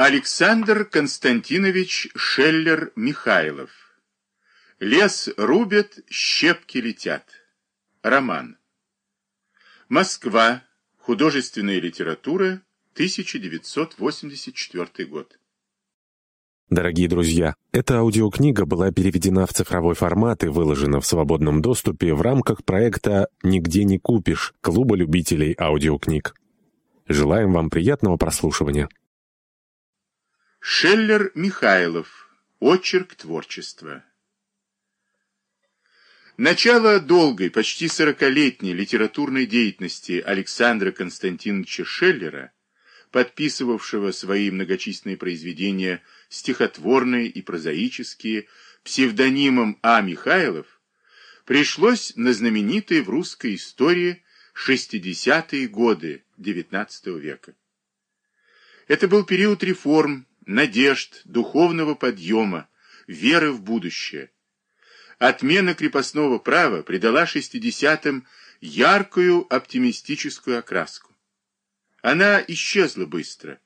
Александр Константинович Шеллер-Михайлов. Лес рубят, щепки летят. Роман. Москва. Художественная литература. 1984 год. Дорогие друзья, эта аудиокнига была переведена в цифровой формат и выложена в свободном доступе в рамках проекта «Нигде не купишь» Клуба любителей аудиокниг. Желаем вам приятного прослушивания. Шеллер Михайлов. Очерк творчества. Начало долгой, почти сорокалетней литературной деятельности Александра Константиновича Шеллера, подписывавшего свои многочисленные произведения стихотворные и прозаические псевдонимом А. Михайлов, пришлось на знаменитые в русской истории 60-е годы XIX века. Это был период реформ, надежд, духовного подъема, веры в будущее. Отмена крепостного права придала 60-м яркую оптимистическую окраску. Она исчезла быстро.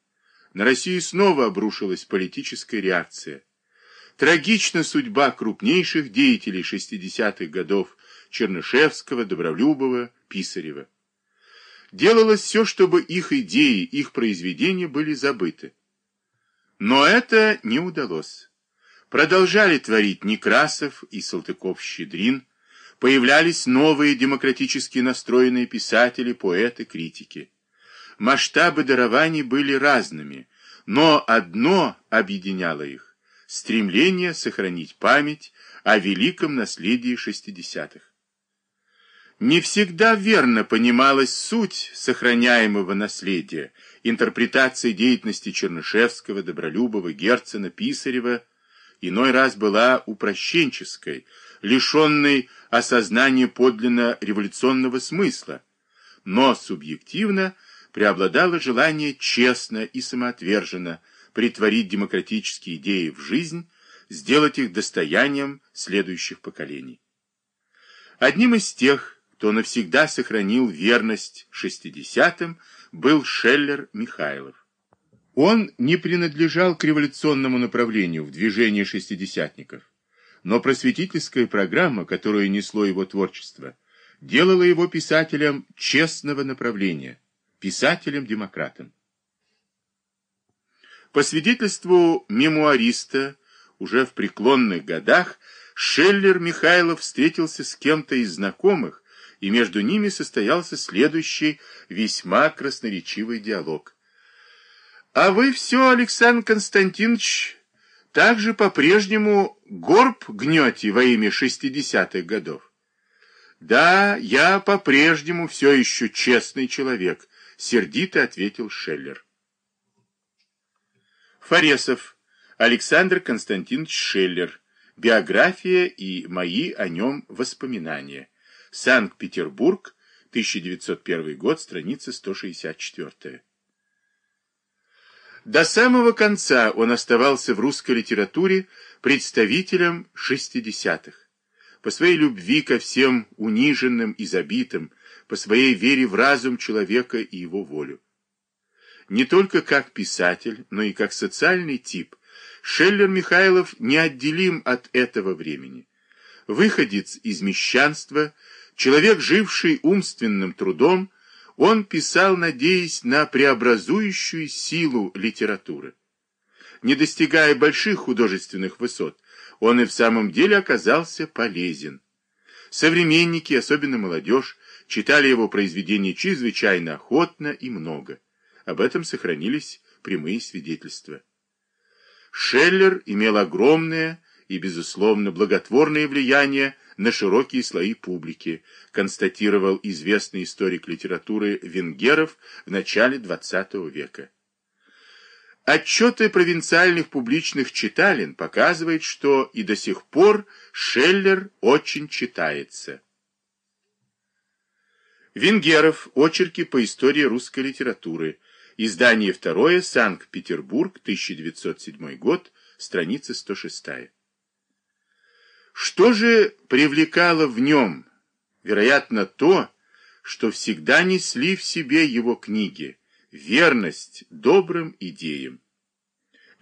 На Россию снова обрушилась политическая реакция. Трагична судьба крупнейших деятелей 60-х годов Чернышевского, Добролюбова, Писарева. Делалось все, чтобы их идеи, их произведения были забыты. Но это не удалось. Продолжали творить Некрасов и Салтыков-Щедрин, появлялись новые демократически настроенные писатели, поэты, критики. Масштабы дарований были разными, но одно объединяло их – стремление сохранить память о великом наследии шестидесятых. Не всегда верно понималась суть сохраняемого наследия, интерпретация деятельности Чернышевского, Добролюбова, Герцена, Писарева иной раз была упрощенческой, лишенной осознания подлинно революционного смысла, но субъективно преобладало желание честно и самоотверженно притворить демократические идеи в жизнь, сделать их достоянием следующих поколений. Одним из тех, кто навсегда сохранил верность шестидесятым, был Шеллер Михайлов. Он не принадлежал к революционному направлению в движении шестидесятников, но просветительская программа, которую несло его творчество, делала его писателем честного направления, писателем-демократом. По свидетельству мемуариста, уже в преклонных годах, Шеллер Михайлов встретился с кем-то из знакомых, и между ними состоялся следующий весьма красноречивый диалог. «А вы все, Александр Константинович, также по-прежнему горб гнете во имя шестидесятых годов?» «Да, я по-прежнему все еще честный человек», — сердито ответил Шеллер. Форесов Александр Константинович Шеллер. Биография и мои о нем воспоминания. Санкт-Петербург, 1901 год, страница 164. До самого конца он оставался в русской литературе представителем шестидесятых. По своей любви ко всем униженным и забитым, по своей вере в разум человека и его волю. Не только как писатель, но и как социальный тип, Шеллер Михайлов неотделим от этого времени. Выходец из мещанства, Человек, живший умственным трудом, он писал, надеясь на преобразующую силу литературы. Не достигая больших художественных высот, он и в самом деле оказался полезен. Современники, особенно молодежь, читали его произведения чрезвычайно охотно и много. Об этом сохранились прямые свидетельства. Шеллер имел огромное и, безусловно, благотворное влияние на широкие слои публики, констатировал известный историк литературы Венгеров в начале XX века. Отчеты провинциальных публичных читален показывают, что и до сих пор Шеллер очень читается. Венгеров. Очерки по истории русской литературы. Издание второе. Санкт-Петербург. 1907 год. Страница 106. Что же привлекало в нем? Вероятно, то, что всегда несли в себе его книги, верность добрым идеям.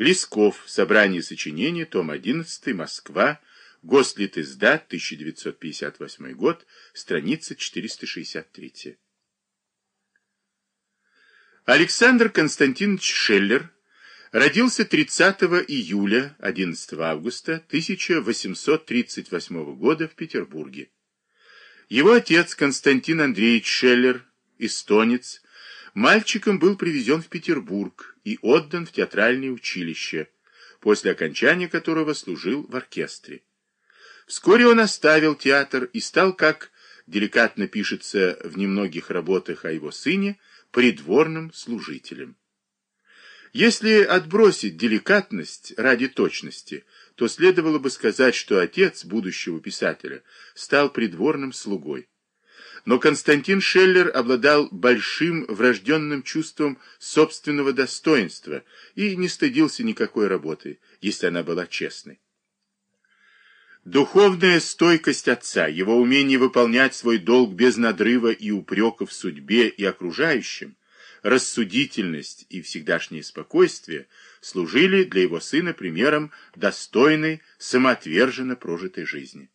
Лесков. Собрание сочинений. Том 11. Москва. Гослитиздат. 1958 год. Страница 463. Александр Константинович Шеллер родился 30 июля 11 августа 1838 года в Петербурге. Его отец Константин Андреевич Шеллер, эстонец, мальчиком был привезен в Петербург и отдан в театральное училище, после окончания которого служил в оркестре. Вскоре он оставил театр и стал, как деликатно пишется в немногих работах о его сыне, придворным служителем. Если отбросить деликатность ради точности, то следовало бы сказать, что отец будущего писателя стал придворным слугой. Но Константин Шеллер обладал большим врожденным чувством собственного достоинства и не стыдился никакой работы, если она была честной. Духовная стойкость отца, его умение выполнять свой долг без надрыва и упреков судьбе и окружающим, рассудительность и всегдашнее спокойствие служили для его сына примером достойной, самоотверженно прожитой жизни.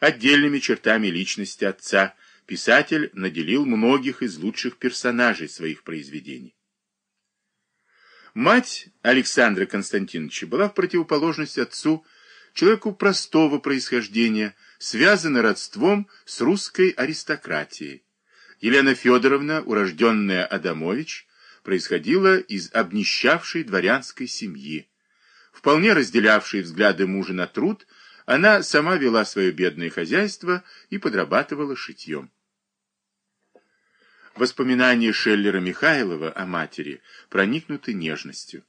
Отдельными чертами личности отца писатель наделил многих из лучших персонажей своих произведений. Мать Александра Константиновича была в противоположность отцу человеку простого происхождения, связана родством с русской аристократией. Елена Федоровна, урожденная Адамович, происходила из обнищавшей дворянской семьи. Вполне разделявшей взгляды мужа на труд, она сама вела свое бедное хозяйство и подрабатывала шитьем. Воспоминания Шеллера Михайлова о матери проникнуты нежностью.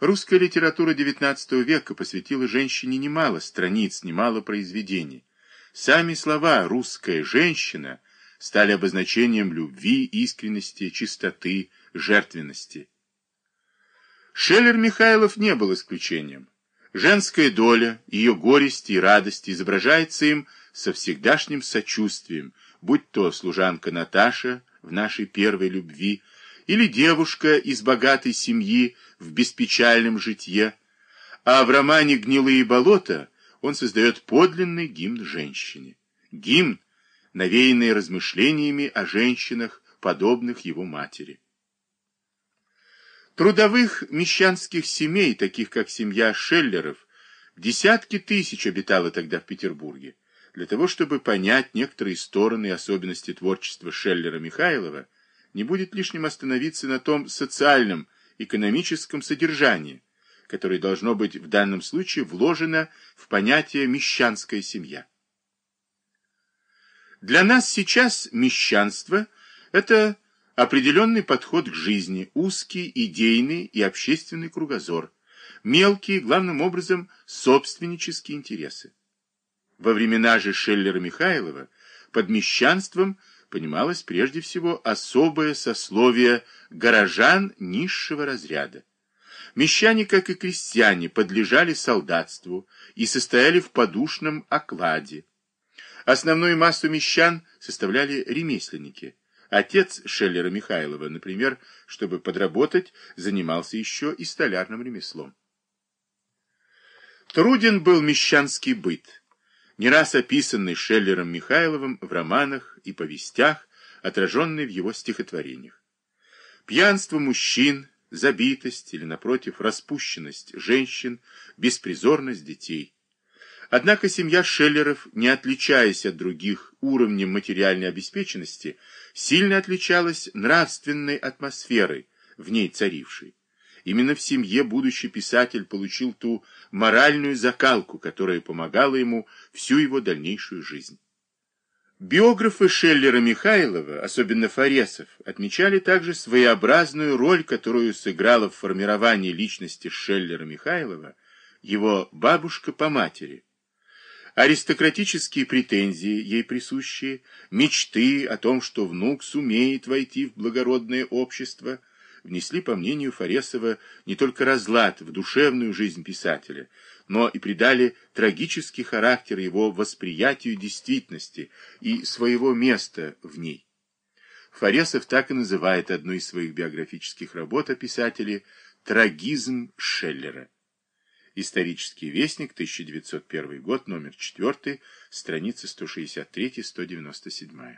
Русская литература XIX века посвятила женщине немало страниц, немало произведений. Сами слова «русская женщина» стали обозначением любви, искренности, чистоты, жертвенности. Шеллер Михайлов не был исключением. Женская доля, ее горести и радости изображается им со всегдашним сочувствием, будь то служанка Наташа в нашей первой любви, или девушка из богатой семьи в беспечальном житье, а в романе «Гнилые болота» он создает подлинный гимн женщине. Гимн, навеянный размышлениями о женщинах, подобных его матери. Трудовых мещанских семей, таких как семья Шеллеров, десятки тысяч обитало тогда в Петербурге. Для того, чтобы понять некоторые стороны и особенности творчества Шеллера-Михайлова, не будет лишним остановиться на том социальном, экономическом содержании, которое должно быть в данном случае вложено в понятие «мещанская семья». Для нас сейчас мещанство – это определенный подход к жизни, узкий, идейный и общественный кругозор, мелкие, главным образом, собственнические интересы. Во времена же Шеллера-Михайлова под мещанством – понималось прежде всего особое сословие горожан низшего разряда. Мещане, как и крестьяне, подлежали солдатству и состояли в подушном окладе. Основную массу мещан составляли ремесленники. Отец Шеллера Михайлова, например, чтобы подработать, занимался еще и столярным ремеслом. Труден был мещанский быт не раз описанный Шеллером Михайловым в романах и повестях, отраженный в его стихотворениях. Пьянство мужчин, забитость или, напротив, распущенность женщин, беспризорность детей. Однако семья Шеллеров, не отличаясь от других уровнем материальной обеспеченности, сильно отличалась нравственной атмосферой, в ней царившей. Именно в семье будущий писатель получил ту моральную закалку, которая помогала ему всю его дальнейшую жизнь. Биографы Шеллера Михайлова, особенно Форесов, отмечали также своеобразную роль, которую сыграла в формировании личности Шеллера Михайлова его бабушка по матери. Аристократические претензии, ей присущие, мечты о том, что внук сумеет войти в благородное общество – внесли, по мнению Форесова, не только разлад в душевную жизнь писателя, но и придали трагический характер его восприятию действительности и своего места в ней. Форесов так и называет одну из своих биографических работ о писателе трагизм Шеллера. Исторический вестник, 1901 год, номер 4, страница 163-197.